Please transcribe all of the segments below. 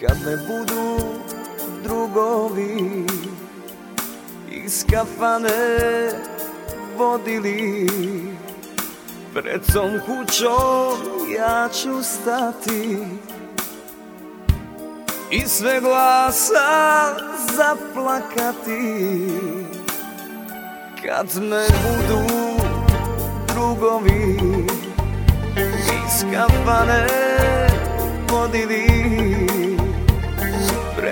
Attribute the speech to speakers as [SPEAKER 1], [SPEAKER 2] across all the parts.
[SPEAKER 1] Kad me budu drugovi Iz kafane vodili Pred tom kućom ja ću stati. I sve glasa zaplakati Kad me budu drugovi Iz kafane vodili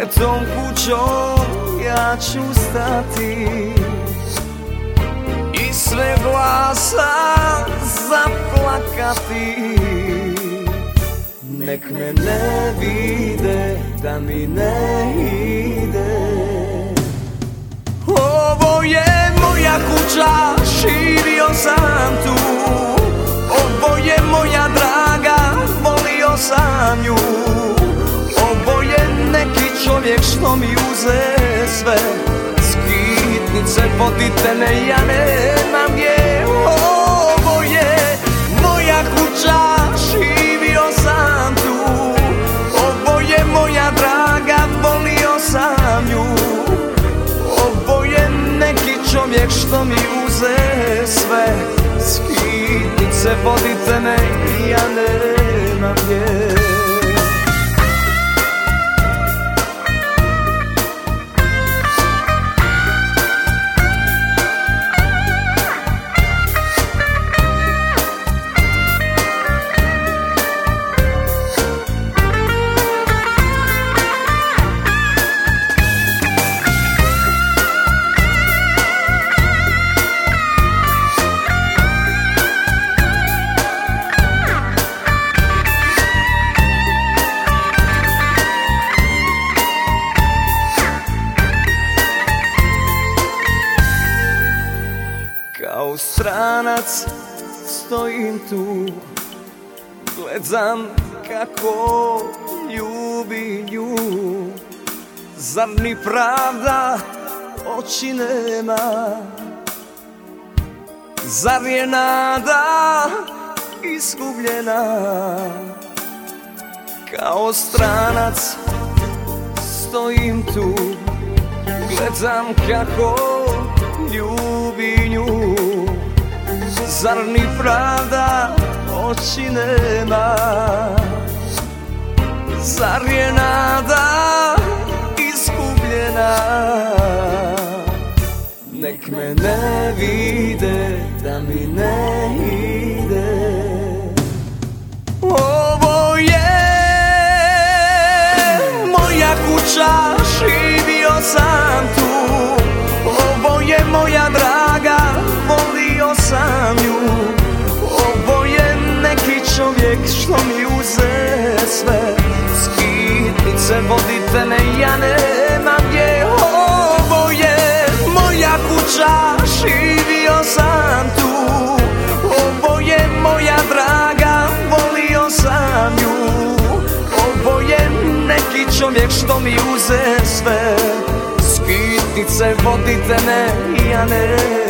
[SPEAKER 1] Pred tom kućom ja ću stati I sve glasa zaplakati. Nek me ne vide da mi ne ide čovjek što mi uze sve. Skitnice, vodite ja nemam gdje. Ovo je moja kuća, živio sam tu. Ovo je moja draga, volio sam nju. Ovo je neki čovjek što mi uze sve. Skitnice, vodite me, ja nemam gdje Kao stranac stojim tu Gledam kako ljubi nju. Zar ni pravda oči nema? Zar je nada izgubljena? Kao stranac stojim tu Gledam kako ljubi nju Zar ni pravda? Oči nema. Zar je nada izgubljena? Nek me ne vide da mi ne ide. Ovo je moja kuća, čovjek što mi uze sve. Skitnice, vodite me, ja nemam gdje. Ovo je moja kuća, živio sam tu. Ovo je moja draga, volio sam nju. Ovo je neki čovjek što mi uze sve. Skitnice, vodite me, ja ne